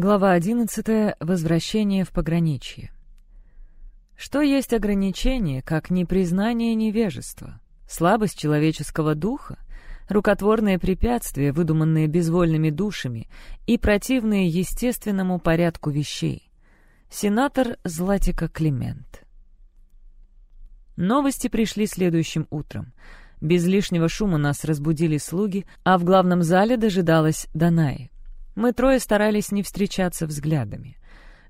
Глава 11. Возвращение в пограничье. Что есть ограничение, как непризнание невежества? Слабость человеческого духа? Рукотворные препятствия, выдуманные безвольными душами и противные естественному порядку вещей? Сенатор Златика Климент. Новости пришли следующим утром. Без лишнего шума нас разбудили слуги, а в главном зале дожидалась Данаи. Мы трое старались не встречаться взглядами.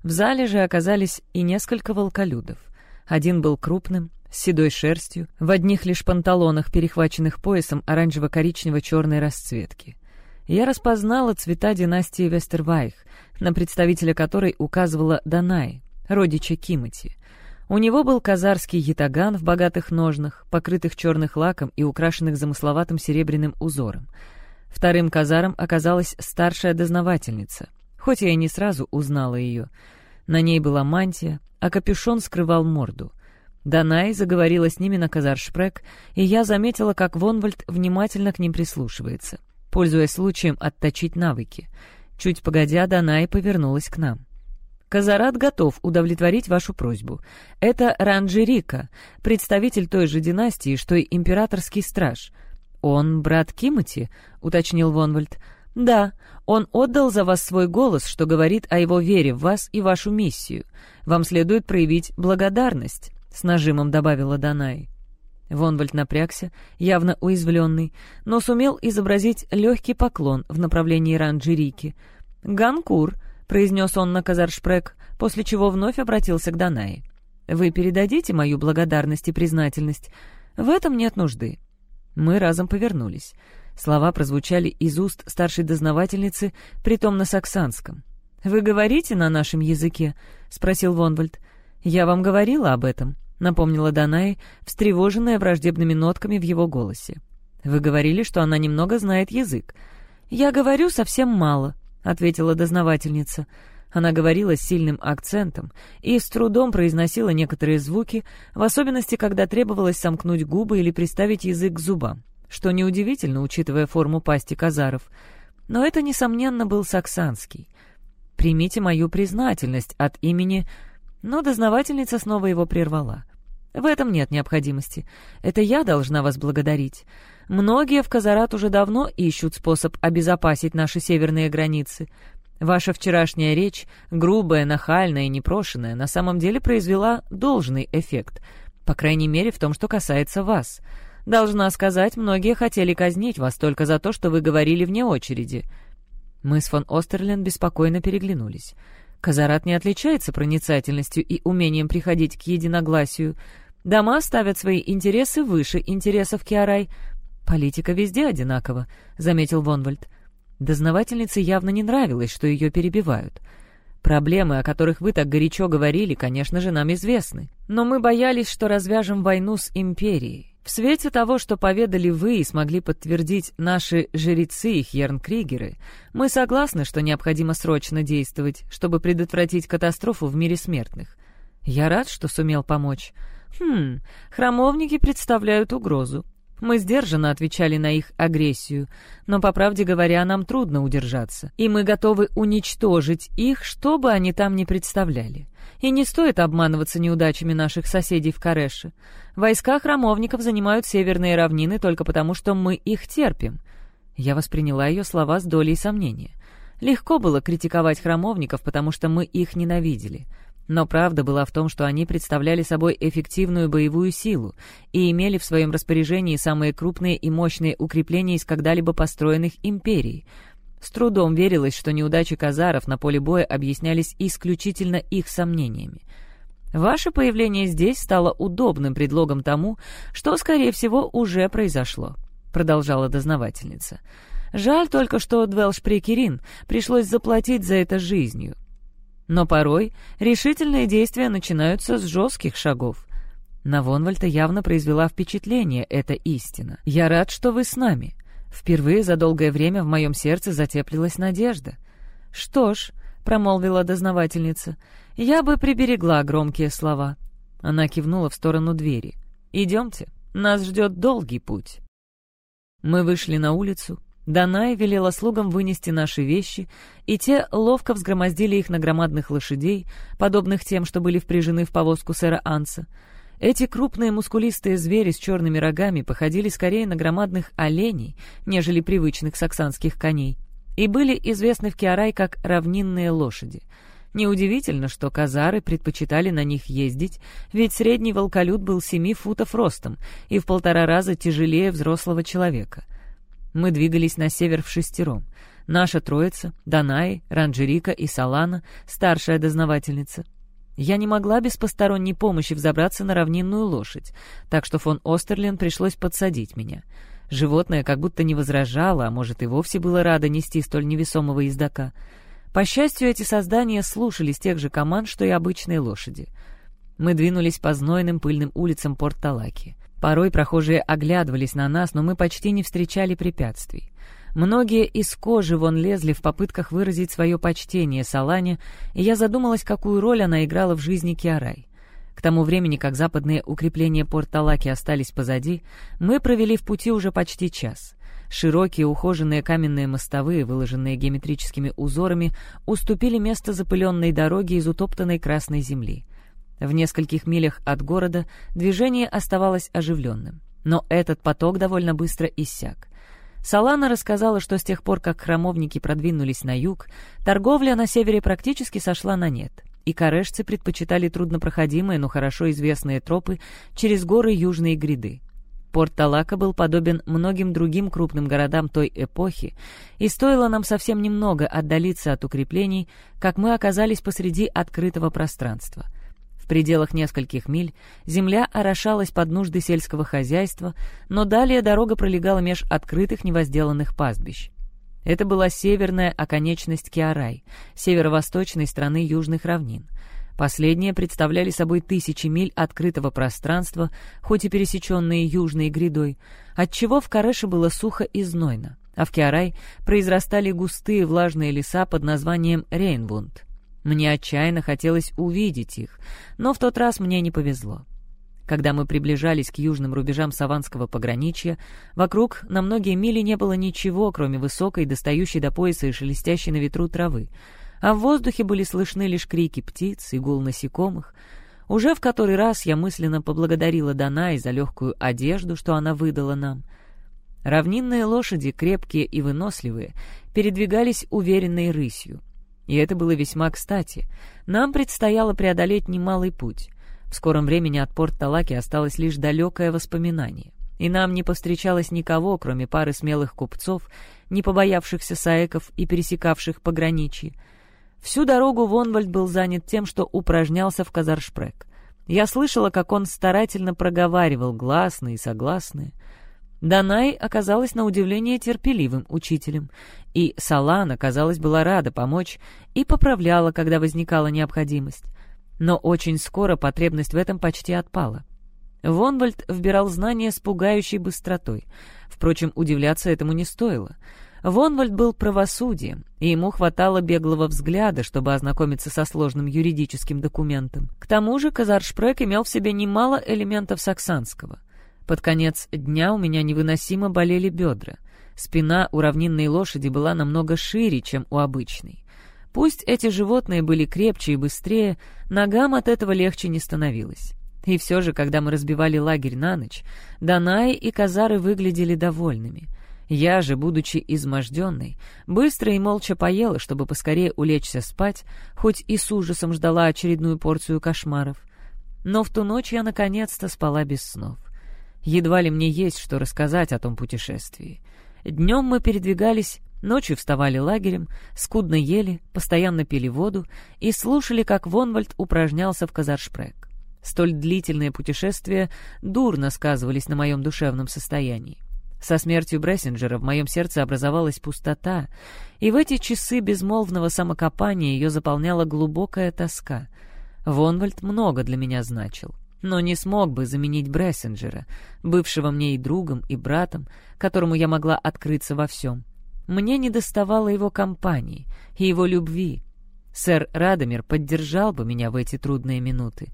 В зале же оказались и несколько волколюдов. Один был крупным, с седой шерстью, в одних лишь панталонах, перехваченных поясом оранжево-коричнево-черной расцветки. Я распознала цвета династии Вестервайх, на представителя которой указывала Данай, родича Кимати. У него был казарский ятаган в богатых ножнах, покрытых черных лаком и украшенных замысловатым серебряным узором — Вторым казаром оказалась старшая дознавательница, хоть я и не сразу узнала ее. На ней была мантия, а капюшон скрывал морду. Данай заговорила с ними на казаршпрек, и я заметила, как Вонвальд внимательно к ним прислушивается, пользуясь случаем отточить навыки. Чуть погодя, Данай повернулась к нам. Казарат готов удовлетворить вашу просьбу. Это Ранджирика, представитель той же династии, что и императорский страж — «Он брат Кимати?» — уточнил Вонвальд. «Да, он отдал за вас свой голос, что говорит о его вере в вас и вашу миссию. Вам следует проявить благодарность», — с нажимом добавила Данай. Вонвальд напрягся, явно уязвленный, но сумел изобразить легкий поклон в направлении Ранджирики. «Ганкур», — произнес он на Казаршпрек, после чего вновь обратился к Данai. «Вы передадите мою благодарность и признательность? В этом нет нужды. Мы разом повернулись. Слова прозвучали из уст старшей дознавательницы, притом на саксанском. «Вы говорите на нашем языке?» — спросил Вонвальд. «Я вам говорила об этом», — напомнила Данай, встревоженная враждебными нотками в его голосе. «Вы говорили, что она немного знает язык». «Я говорю совсем мало», — ответила дознавательница. Она говорила с сильным акцентом и с трудом произносила некоторые звуки, в особенности, когда требовалось сомкнуть губы или приставить язык к зубам, что неудивительно, учитывая форму пасти казаров. Но это, несомненно, был саксанский. «Примите мою признательность от имени...» Но дознавательница снова его прервала. «В этом нет необходимости. Это я должна вас благодарить. Многие в Казарат уже давно ищут способ обезопасить наши северные границы. Ваша вчерашняя речь, грубая, нахальная и непрошенная, на самом деле произвела должный эффект, по крайней мере в том, что касается вас. Должна сказать, многие хотели казнить вас только за то, что вы говорили вне очереди». Мы с фон Остерлен беспокойно переглянулись. Казарат не отличается проницательностью и умением приходить к единогласию. Дома ставят свои интересы выше интересов Киарай. «Политика везде одинакова», — заметил Вонвальд. Дознавательнице явно не нравилось, что ее перебивают. Проблемы, о которых вы так горячо говорили, конечно же, нам известны. Но мы боялись, что развяжем войну с империей. В свете того, что поведали вы и смогли подтвердить наши жрецы и хьернкригеры, мы согласны, что необходимо срочно действовать, чтобы предотвратить катастрофу в мире смертных. Я рад, что сумел помочь. Хм, храмовники представляют угрозу. Мы сдержанно отвечали на их агрессию, но, по правде говоря, нам трудно удержаться, и мы готовы уничтожить их, что бы они там ни представляли. И не стоит обманываться неудачами наших соседей в Кареше. Войска храмовников занимают северные равнины только потому, что мы их терпим. Я восприняла ее слова с долей сомнения. Легко было критиковать храмовников, потому что мы их ненавидели. Но правда была в том, что они представляли собой эффективную боевую силу и имели в своем распоряжении самые крупные и мощные укрепления из когда-либо построенных империй. С трудом верилось, что неудачи казаров на поле боя объяснялись исключительно их сомнениями. Ваше появление здесь стало удобным предлогом тому, что, скорее всего, уже произошло», — продолжала дознавательница. «Жаль только, что Двелшпрекерин пришлось заплатить за это жизнью. Но порой решительные действия начинаются с жестких шагов. На Вонвальта явно произвела впечатление эта истина. «Я рад, что вы с нами. Впервые за долгое время в моем сердце затеплилась надежда». «Что ж», — промолвила дознавательница, — «я бы приберегла громкие слова». Она кивнула в сторону двери. «Идемте, нас ждет долгий путь». Мы вышли на улицу, Данай велела слугам вынести наши вещи, и те ловко взгромоздили их на громадных лошадей, подобных тем, что были впряжены в повозку сэра Анса. Эти крупные мускулистые звери с черными рогами походили скорее на громадных оленей, нежели привычных саксанских коней, и были известны в Киарай как равнинные лошади. Неудивительно, что казары предпочитали на них ездить, ведь средний волколюд был семи футов ростом и в полтора раза тяжелее взрослого человека — мы двигались на север в шестером. Наша троица, Данаи, Ранджерика и Салана, старшая дознавательница. Я не могла без посторонней помощи взобраться на равнинную лошадь, так что фон Остерлин пришлось подсадить меня. Животное как будто не возражало, а может и вовсе было радо нести столь невесомого ездока. По счастью, эти создания слушались тех же команд, что и обычные лошади. Мы двинулись по знойным пыльным улицам Порт-Талаки. Порой прохожие оглядывались на нас, но мы почти не встречали препятствий. Многие из кожи вон лезли в попытках выразить свое почтение Салане, и я задумалась, какую роль она играла в жизни Киарай. К тому времени, как западные укрепления Порт-Талаки остались позади, мы провели в пути уже почти час. Широкие ухоженные каменные мостовые, выложенные геометрическими узорами, уступили место запыленной дороге из утоптанной красной земли. В нескольких милях от города движение оставалось оживленным. Но этот поток довольно быстро иссяк. Салана рассказала, что с тех пор, как храмовники продвинулись на юг, торговля на севере практически сошла на нет, и корешцы предпочитали труднопроходимые, но хорошо известные тропы через горы Южной гряды. Порт Талака был подобен многим другим крупным городам той эпохи, и стоило нам совсем немного отдалиться от укреплений, как мы оказались посреди открытого пространства — пределах нескольких миль земля орошалась под нужды сельского хозяйства, но далее дорога пролегала меж открытых невозделанных пастбищ. Это была северная оконечность Киарай, северо-восточной страны южных равнин. Последние представляли собой тысячи миль открытого пространства, хоть и пересеченные южной грядой, отчего в Кареше было сухо и знойно, а в Киарай произрастали густые влажные леса под названием Рейнвунд. Мне отчаянно хотелось увидеть их, но в тот раз мне не повезло. Когда мы приближались к южным рубежам Саванского пограничья, вокруг на многие мили не было ничего, кроме высокой, достающей до пояса и шелестящей на ветру травы, а в воздухе были слышны лишь крики птиц и гул насекомых. Уже в который раз я мысленно поблагодарила Данай за легкую одежду, что она выдала нам. Равнинные лошади, крепкие и выносливые, передвигались уверенной рысью. И это было весьма кстати. Нам предстояло преодолеть немалый путь. В скором времени от порт Талаки осталось лишь далекое воспоминание. И нам не повстречалось никого, кроме пары смелых купцов, не побоявшихся саеков и пересекавших пограничье. Всю дорогу Вонвальд был занят тем, что упражнялся в Казаршпрек. Я слышала, как он старательно проговаривал гласные и согласные. Данай оказалась на удивление терпеливым учителем, и Салана, казалось, была рада помочь и поправляла, когда возникала необходимость. Но очень скоро потребность в этом почти отпала. Вонвальд вбирал знания с пугающей быстротой. Впрочем, удивляться этому не стоило. Вонвальд был правосудием, и ему хватало беглого взгляда, чтобы ознакомиться со сложным юридическим документом. К тому же Казаршпрек имел в себе немало элементов саксанского — под конец дня у меня невыносимо болели бедра. Спина у равнинной лошади была намного шире, чем у обычной. Пусть эти животные были крепче и быстрее, ногам от этого легче не становилось. И все же, когда мы разбивали лагерь на ночь, Данаи и Казары выглядели довольными. Я же, будучи изможденной, быстро и молча поела, чтобы поскорее улечься спать, хоть и с ужасом ждала очередную порцию кошмаров. Но в ту ночь я наконец-то спала без снов. Едва ли мне есть что рассказать о том путешествии. Днем мы передвигались, ночью вставали лагерем, скудно ели, постоянно пили воду и слушали, как Вонвальд упражнялся в Казаршпрек. Столь длительные путешествия дурно сказывались на моем душевном состоянии. Со смертью Брессинджера в моем сердце образовалась пустота, и в эти часы безмолвного самокопания ее заполняла глубокая тоска. Вонвальд много для меня значил но не смог бы заменить Брессенджера, бывшего мне и другом, и братом, которому я могла открыться во всем. Мне не доставало его компании и его любви. Сэр Радомир поддержал бы меня в эти трудные минуты,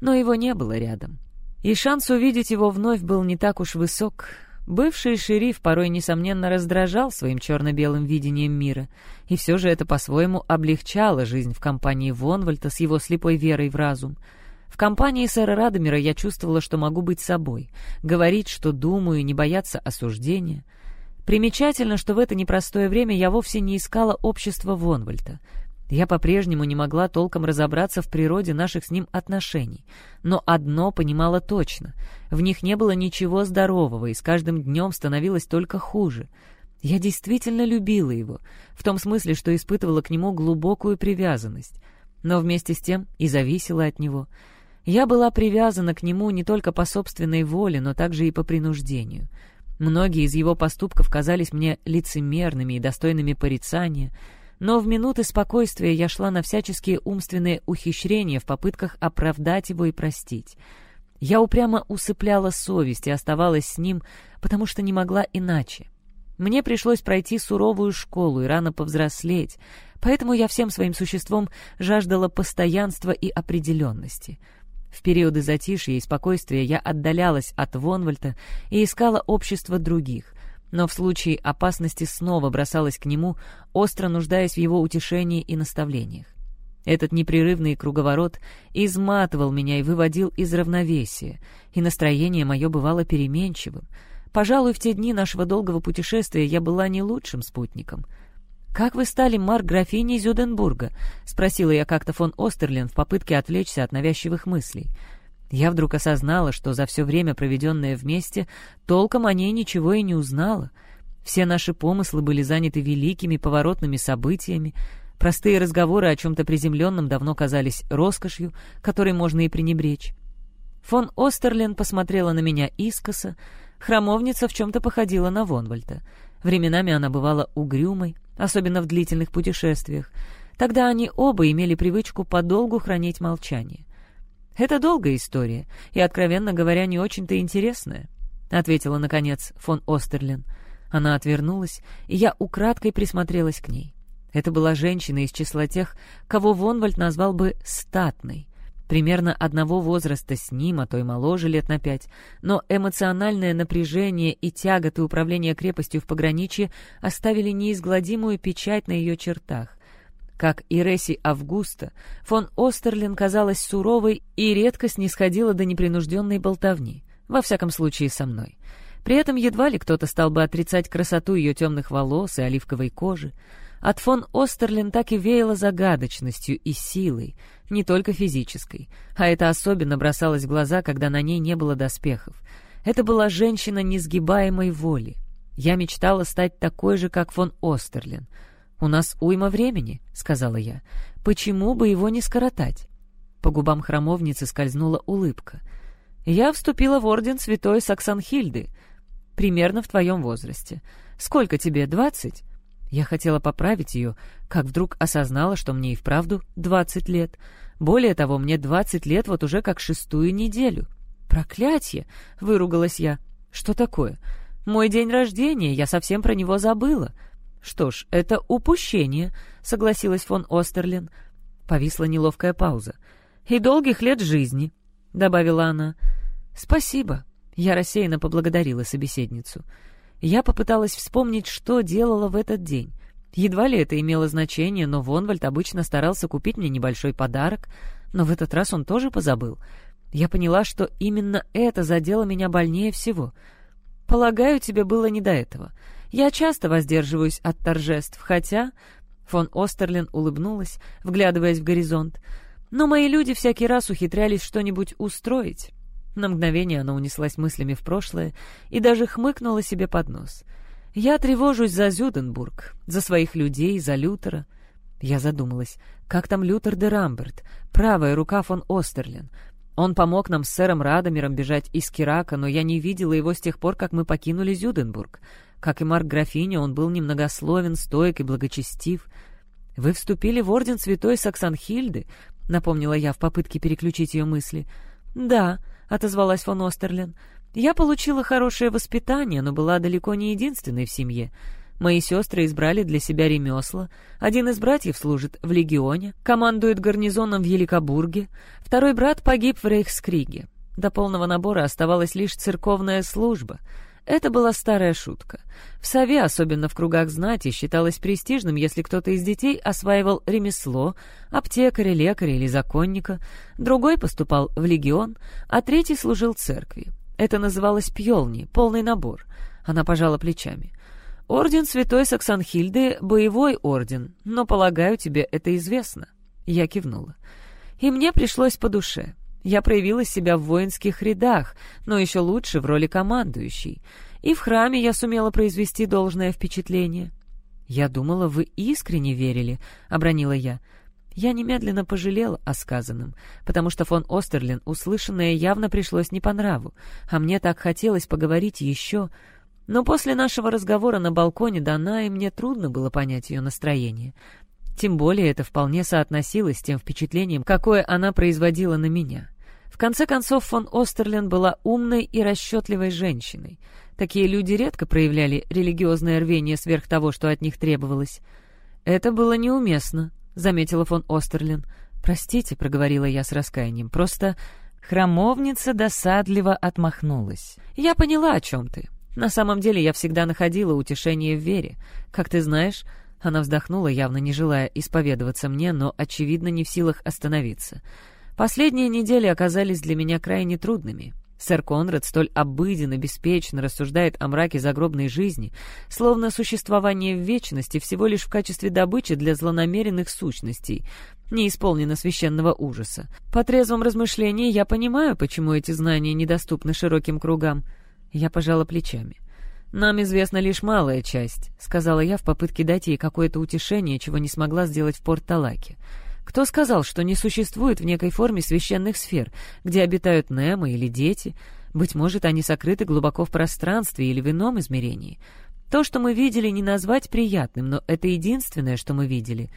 но его не было рядом. И шанс увидеть его вновь был не так уж высок. Бывший шериф порой, несомненно, раздражал своим черно-белым видением мира, и все же это по-своему облегчало жизнь в компании Вонвальта с его слепой верой в разум. В компании сэра Радомира я чувствовала, что могу быть собой, говорить, что думаю, не бояться осуждения. Примечательно, что в это непростое время я вовсе не искала общества Вонвальта — я по-прежнему не могла толком разобраться в природе наших с ним отношений, но одно понимала точно — в них не было ничего здорового, и с каждым днем становилось только хуже. Я действительно любила его, в том смысле, что испытывала к нему глубокую привязанность, но вместе с тем и зависела от него. Я была привязана к нему не только по собственной воле, но также и по принуждению. Многие из его поступков казались мне лицемерными и достойными порицания — но в минуты спокойствия я шла на всяческие умственные ухищрения в попытках оправдать его и простить. Я упрямо усыпляла совесть и оставалась с ним, потому что не могла иначе. Мне пришлось пройти суровую школу и рано повзрослеть, поэтому я всем своим существом жаждала постоянства и определенности. В периоды затишья и спокойствия я отдалялась от Вонвальта и искала общество других, но в случае опасности снова бросалась к нему, остро нуждаясь в его утешении и наставлениях. Этот непрерывный круговорот изматывал меня и выводил из равновесия, и настроение мое бывало переменчивым. Пожалуй, в те дни нашего долгого путешествия я была не лучшим спутником. «Как вы стали марк графиней Зюденбурга?» — спросила я как-то фон Остерлин в попытке отвлечься от навязчивых мыслей. Я вдруг осознала, что за все время, проведенное вместе, толком о ней ничего и не узнала. Все наши помыслы были заняты великими поворотными событиями, простые разговоры о чем-то приземленном давно казались роскошью, которой можно и пренебречь. Фон Остерлен посмотрела на меня искоса, храмовница в чем-то походила на Вонвальта. Временами она бывала угрюмой, особенно в длительных путешествиях. Тогда они оба имели привычку подолгу хранить молчание. «Это долгая история и, откровенно говоря, не очень-то интересная», — ответила, наконец, фон Остерлин. Она отвернулась, и я украдкой присмотрелась к ней. Это была женщина из числа тех, кого Вонвальд назвал бы «статной», примерно одного возраста с ним, а то и моложе лет на пять, но эмоциональное напряжение и тяготы управления крепостью в пограничье оставили неизгладимую печать на ее чертах, как и Реси Августа, фон Остерлин казалась суровой и редко снисходила до непринужденной болтовни, во всяком случае со мной. При этом едва ли кто-то стал бы отрицать красоту ее темных волос и оливковой кожи. От фон Остерлин так и веяло загадочностью и силой, не только физической, а это особенно бросалось в глаза, когда на ней не было доспехов. Это была женщина несгибаемой воли. Я мечтала стать такой же, как фон Остерлин — «У нас уйма времени», — сказала я. «Почему бы его не скоротать?» По губам храмовницы скользнула улыбка. «Я вступила в орден святой Саксанхильды. Примерно в твоем возрасте. Сколько тебе, двадцать?» Я хотела поправить ее, как вдруг осознала, что мне и вправду двадцать лет. Более того, мне двадцать лет вот уже как шестую неделю. «Проклятье!» — выругалась я. «Что такое?» «Мой день рождения, я совсем про него забыла». «Что ж, это упущение», — согласилась фон Остерлин. Повисла неловкая пауза. «И долгих лет жизни», — добавила она. «Спасибо», — я рассеянно поблагодарила собеседницу. Я попыталась вспомнить, что делала в этот день. Едва ли это имело значение, но Вонвальд обычно старался купить мне небольшой подарок, но в этот раз он тоже позабыл. Я поняла, что именно это задело меня больнее всего. Полагаю, тебе было не до этого. Я часто воздерживаюсь от торжеств, хотя...» Фон Остерлин улыбнулась, вглядываясь в горизонт. «Но мои люди всякий раз ухитрялись что-нибудь устроить». На мгновение она унеслась мыслями в прошлое и даже хмыкнула себе под нос. «Я тревожусь за Зюденбург, за своих людей, за Лютера». Я задумалась, как там Лютер де Рамберт, правая рука фон Остерлин. Он помог нам с сэром Радомиром бежать из Кирака, но я не видела его с тех пор, как мы покинули Зюденбург. Как и Марк Графиня, он был немногословен, стоек и благочестив. «Вы вступили в орден святой Саксанхильды?» — напомнила я в попытке переключить ее мысли. «Да», — отозвалась фон Остерлин. «Я получила хорошее воспитание, но была далеко не единственной в семье. Мои сестры избрали для себя ремесла. Один из братьев служит в легионе, командует гарнизоном в Еликобурге. Второй брат погиб в Рейхскриге. До полного набора оставалась лишь церковная служба — Это была старая шутка. В Сове, особенно в кругах знати, считалось престижным, если кто-то из детей осваивал ремесло, аптекаря, лекаря или законника, другой поступал в легион, а третий служил церкви. Это называлось пьелни, полный набор. Она пожала плечами. «Орден Святой Саксанхильды — боевой орден, но, полагаю, тебе это известно». Я кивнула. «И мне пришлось по душе. Я проявила себя в воинских рядах, но еще лучше в роли командующей. И в храме я сумела произвести должное впечатление. «Я думала, вы искренне верили», — обронила я. Я немедленно пожалела о сказанном, потому что фон Остерлин услышанное явно пришлось не по нраву, а мне так хотелось поговорить еще. Но после нашего разговора на балконе Дана и мне трудно было понять ее настроение. Тем более это вполне соотносилось с тем впечатлением, какое она производила на меня. В конце концов, фон Остерлен была умной и расчетливой женщиной. Такие люди редко проявляли религиозное рвение сверх того, что от них требовалось. «Это было неуместно», — заметила фон Остерлен. «Простите», — проговорила я с раскаянием, — «просто...» Храмовница досадливо отмахнулась. «Я поняла, о чем ты. На самом деле я всегда находила утешение в вере. Как ты знаешь...» Она вздохнула, явно не желая исповедоваться мне, но, очевидно, не в силах остановиться. Последние недели оказались для меня крайне трудными. Сэр Конрад столь обыденно, беспечно рассуждает о мраке загробной жизни, словно существование в вечности всего лишь в качестве добычи для злонамеренных сущностей, не исполнено священного ужаса. По трезвом размышлении я понимаю, почему эти знания недоступны широким кругам. Я пожала плечами. «Нам известна лишь малая часть», — сказала я в попытке дать ей какое-то утешение, чего не смогла сделать в Порт-Талаке. Кто сказал, что не существует в некой форме священных сфер, где обитают Немо или дети? Быть может, они сокрыты глубоко в пространстве или в ином измерении. То, что мы видели, не назвать приятным, но это единственное, что мы видели.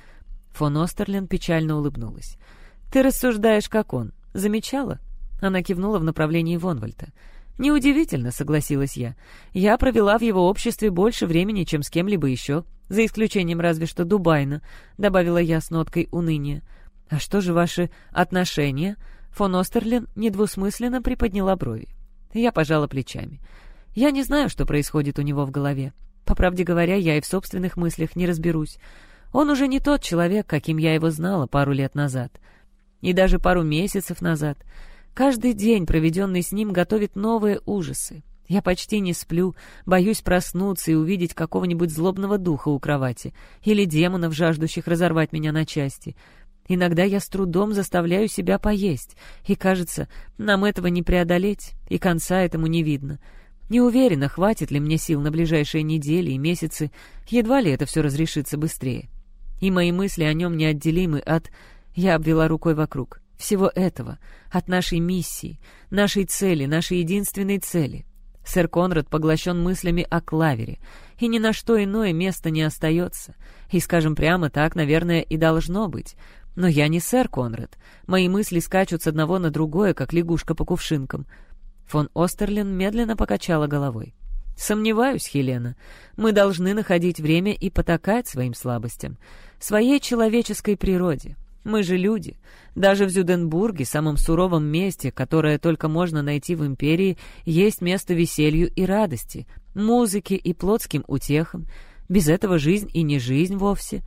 Фон Остерлин печально улыбнулась. «Ты рассуждаешь, как он. Замечала?» Она кивнула в направлении Вонвальта. «Неудивительно», — согласилась я. «Я провела в его обществе больше времени, чем с кем-либо еще, за исключением разве что Дубайна», — добавила я с ноткой уныния. «А что же ваши отношения?» Фон Остерлин недвусмысленно приподняла брови. Я пожала плечами. «Я не знаю, что происходит у него в голове. По правде говоря, я и в собственных мыслях не разберусь. Он уже не тот человек, каким я его знала пару лет назад. И даже пару месяцев назад». Каждый день, проведенный с ним, готовит новые ужасы. Я почти не сплю, боюсь проснуться и увидеть какого-нибудь злобного духа у кровати или демонов, жаждущих разорвать меня на части. Иногда я с трудом заставляю себя поесть, и, кажется, нам этого не преодолеть, и конца этому не видно. Не уверена, хватит ли мне сил на ближайшие недели и месяцы, едва ли это все разрешится быстрее. И мои мысли о нем неотделимы от... Я обвела рукой вокруг всего этого, от нашей миссии, нашей цели, нашей единственной цели. Сэр Конрад поглощен мыслями о клавере, и ни на что иное место не остается. И, скажем прямо, так, наверное, и должно быть. Но я не сэр Конрад. Мои мысли скачут с одного на другое, как лягушка по кувшинкам. Фон Остерлин медленно покачала головой. «Сомневаюсь, Хелена. Мы должны находить время и потакать своим слабостям, своей человеческой природе. Мы же люди. Даже в Зюденбурге, самом суровом месте, которое только можно найти в империи, есть место веселью и радости, музыке и плотским утехам. Без этого жизнь и не жизнь вовсе.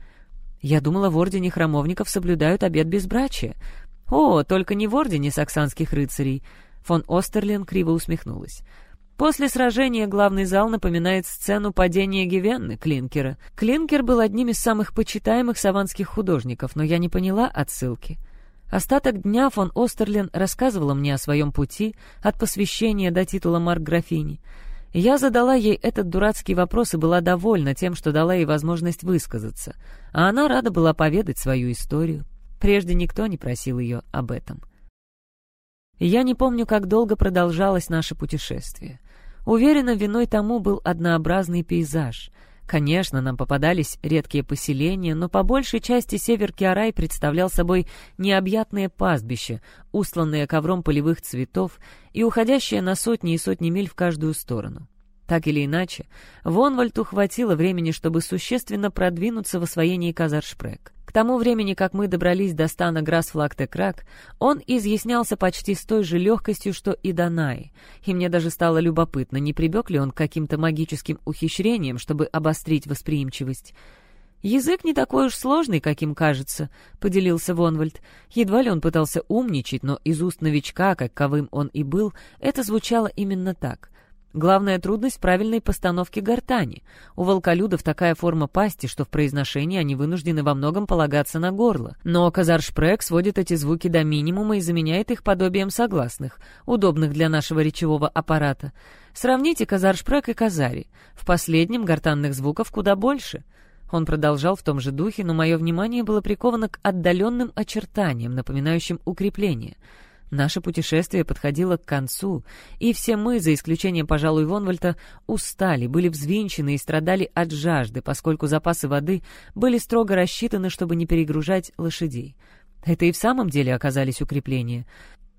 Я думала, в Ордене Храмовников соблюдают обет безбрачия. О, только не в Ордене саксанских рыцарей. Фон Остерлин криво усмехнулась. После сражения главный зал напоминает сцену падения Гивенны Клинкера. Клинкер был одним из самых почитаемых саванских художников, но я не поняла отсылки. Остаток дня фон Остерлин рассказывала мне о своем пути от посвящения до титула Марк-графини. Я задала ей этот дурацкий вопрос и была довольна тем, что дала ей возможность высказаться, а она рада была поведать свою историю. Прежде никто не просил ее об этом. Я не помню, как долго продолжалось наше путешествие. Уверена, виной тому был однообразный пейзаж. Конечно, нам попадались редкие поселения, но по большей части север Киарай представлял собой необъятное пастбище, устланное ковром полевых цветов и уходящее на сотни и сотни миль в каждую сторону. Так или иначе, Вонвальту хватило времени, чтобы существенно продвинуться в освоении Казаршпрек. К тому времени, как мы добрались до стана Грасфлактекрак, он изъяснялся почти с той же легкостью, что и Данай, и мне даже стало любопытно, не прибег ли он к каким-то магическим ухищрениям, чтобы обострить восприимчивость. «Язык не такой уж сложный, каким кажется», — поделился Вонвальд. Едва ли он пытался умничать, но из уст новичка, каковым он и был, это звучало именно так. Главная трудность правильной постановке гортани. У волколюдов такая форма пасти, что в произношении они вынуждены во многом полагаться на горло. Но Казаршпрек сводит эти звуки до минимума и заменяет их подобием согласных, удобных для нашего речевого аппарата. Сравните Казаршпрек и Казари. В последнем гортанных звуков куда больше. Он продолжал в том же духе, но мое внимание было приковано к отдаленным очертаниям, напоминающим укрепление — Наше путешествие подходило к концу, и все мы, за исключением, пожалуй, Вонвальта, устали, были взвинчены и страдали от жажды, поскольку запасы воды были строго рассчитаны, чтобы не перегружать лошадей. Это и в самом деле оказались укрепления.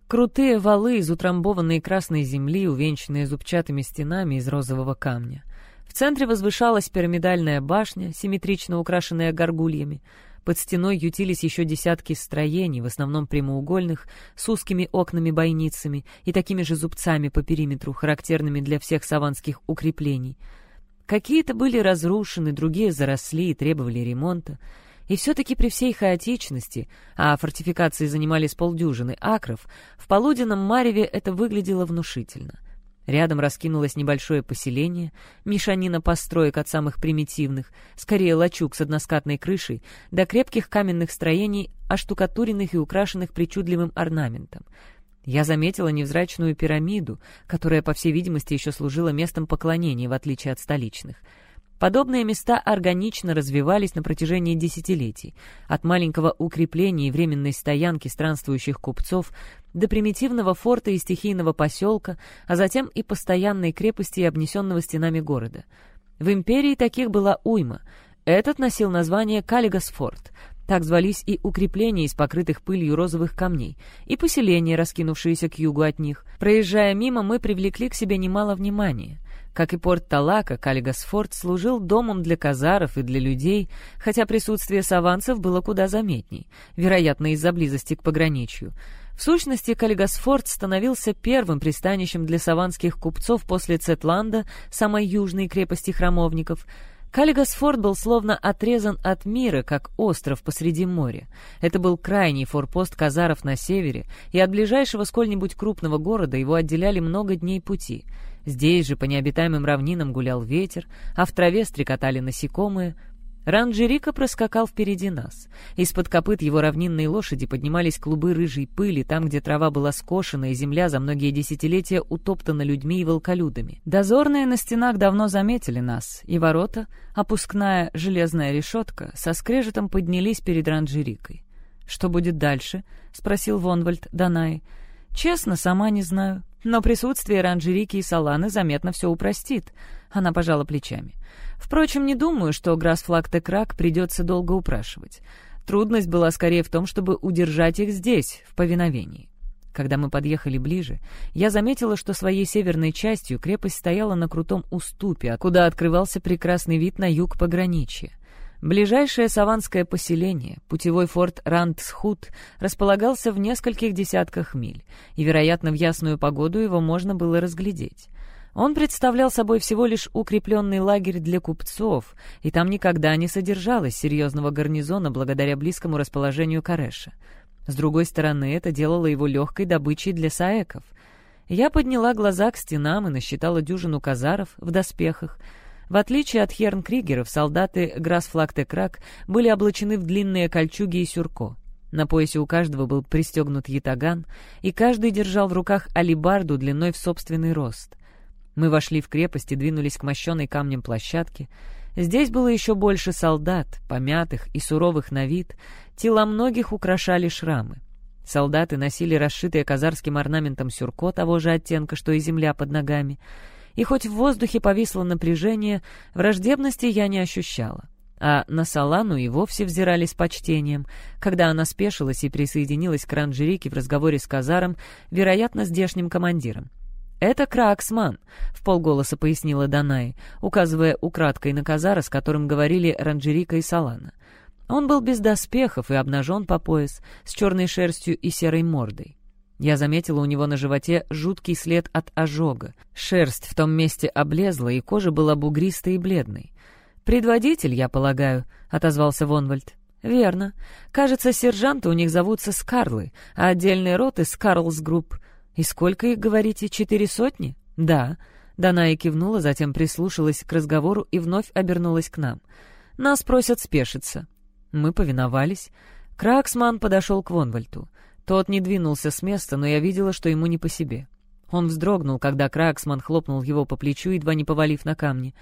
Крутые валы из утрамбованной красной земли, увенчанные зубчатыми стенами из розового камня. В центре возвышалась пирамидальная башня, симметрично украшенная горгульями — под стеной ютились еще десятки строений, в основном прямоугольных, с узкими окнами-бойницами и такими же зубцами по периметру, характерными для всех саванских укреплений. Какие-то были разрушены, другие заросли и требовали ремонта. И все-таки при всей хаотичности, а фортификации занимали с полдюжины акров, в полуденном Мареве это выглядело внушительно — Рядом раскинулось небольшое поселение, мешанина построек от самых примитивных, скорее лачуг с односкатной крышей, до крепких каменных строений, оштукатуренных и украшенных причудливым орнаментом. Я заметила невзрачную пирамиду, которая, по всей видимости, еще служила местом поклонения, в отличие от столичных — Подобные места органично развивались на протяжении десятилетий, от маленького укрепления и временной стоянки странствующих купцов до примитивного форта и стихийного поселка, а затем и постоянной крепости и обнесенного стенами города. В империи таких была уйма. Этот носил название Каллигасфорт. Так звались и укрепления из покрытых пылью розовых камней, и поселения, раскинувшиеся к югу от них. Проезжая мимо, мы привлекли к себе немало внимания — как и порт Талака, Калигасфорд служил домом для казаров и для людей, хотя присутствие саванцев было куда заметней, вероятно, из-за близости к пограничью. В сущности, Калигасфорд становился первым пристанищем для саванских купцов после Цетланда, самой южной крепости храмовников — Каллигасфорд был словно отрезан от мира, как остров посреди моря. Это был крайний форпост казаров на севере, и от ближайшего сколь-нибудь крупного города его отделяли много дней пути — Здесь же по необитаемым равнинам гулял ветер, а в траве стрекотали насекомые. Ранджерика проскакал впереди нас. Из-под копыт его равнинной лошади поднимались клубы рыжей пыли, там, где трава была скошена и земля за многие десятилетия утоптана людьми и волколюдами. Дозорные на стенах давно заметили нас, и ворота, опускная железная решетка, со скрежетом поднялись перед Ранджерикой. «Что будет дальше?» — спросил Вонвальд Данай. «Честно, сама не знаю. Но присутствие Ранжерики и Саланы заметно все упростит. Она пожала плечами. Впрочем, не думаю, что Грасфлаг Текрак придется долго упрашивать. Трудность была скорее в том, чтобы удержать их здесь, в повиновении. Когда мы подъехали ближе, я заметила, что своей северной частью крепость стояла на крутом уступе, куда открывался прекрасный вид на юг пограничья. Ближайшее саванское поселение, путевой форт Рандсхут, располагался в нескольких десятках миль, и, вероятно, в ясную погоду его можно было разглядеть. Он представлял собой всего лишь укрепленный лагерь для купцов, и там никогда не содержалось серьезного гарнизона благодаря близкому расположению Кареша. С другой стороны, это делало его легкой добычей для саеков. Я подняла глаза к стенам и насчитала дюжину казаров в доспехах — в отличие от херн-кригеров, солдаты Грасфлактекрак были облачены в длинные кольчуги и сюрко. На поясе у каждого был пристегнут ятаган, и каждый держал в руках алибарду длиной в собственный рост. Мы вошли в крепость и двинулись к мощенной камнем площадке. Здесь было еще больше солдат, помятых и суровых на вид, тела многих украшали шрамы. Солдаты носили расшитые казарским орнаментом сюрко того же оттенка, что и земля под ногами — и хоть в воздухе повисло напряжение, враждебности я не ощущала. А на Салану и вовсе взирали с почтением, когда она спешилась и присоединилась к Ранжерике в разговоре с Казаром, вероятно, здешним командиром. «Это Краксман», — в полголоса пояснила Данай, указывая украдкой на Казара, с которым говорили Ранжерика и Салана. Он был без доспехов и обнажен по пояс, с черной шерстью и серой мордой. Я заметила у него на животе жуткий след от ожога. Шерсть в том месте облезла, и кожа была бугристой и бледной. «Предводитель, я полагаю», — отозвался Вонвальд. «Верно. Кажется, сержанты у них зовутся Скарлы, а отдельные роты — Скарлсгрупп. И сколько их, говорите, четыре сотни?» «Да». Даная кивнула, затем прислушалась к разговору и вновь обернулась к нам. «Нас просят спешиться». Мы повиновались. Краксман подошел к Вонвальту. Тот не двинулся с места, но я видела, что ему не по себе. Он вздрогнул, когда Краксман хлопнул его по плечу, едва не повалив на камни.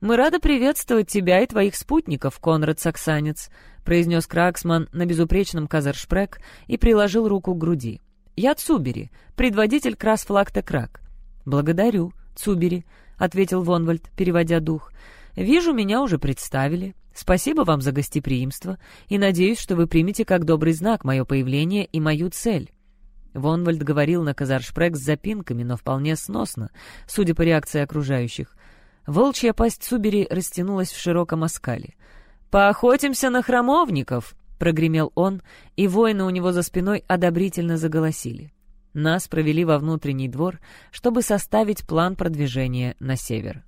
«Мы рады приветствовать тебя и твоих спутников, Конрад Саксанец», — произнес Краксман на безупречном казаршпрек и приложил руку к груди. «Я Цубери, предводитель Красфлагта Крак». «Благодарю, Цубери», — ответил Вонвальд, переводя дух. «Вижу, меня уже представили. Спасибо вам за гостеприимство, и надеюсь, что вы примете как добрый знак мое появление и мою цель». Вонвальд говорил на Казаршпрек с запинками, но вполне сносно, судя по реакции окружающих. Волчья пасть Цубери растянулась в широком оскале. «Поохотимся на храмовников!» — прогремел он, и воины у него за спиной одобрительно заголосили. Нас провели во внутренний двор, чтобы составить план продвижения на север.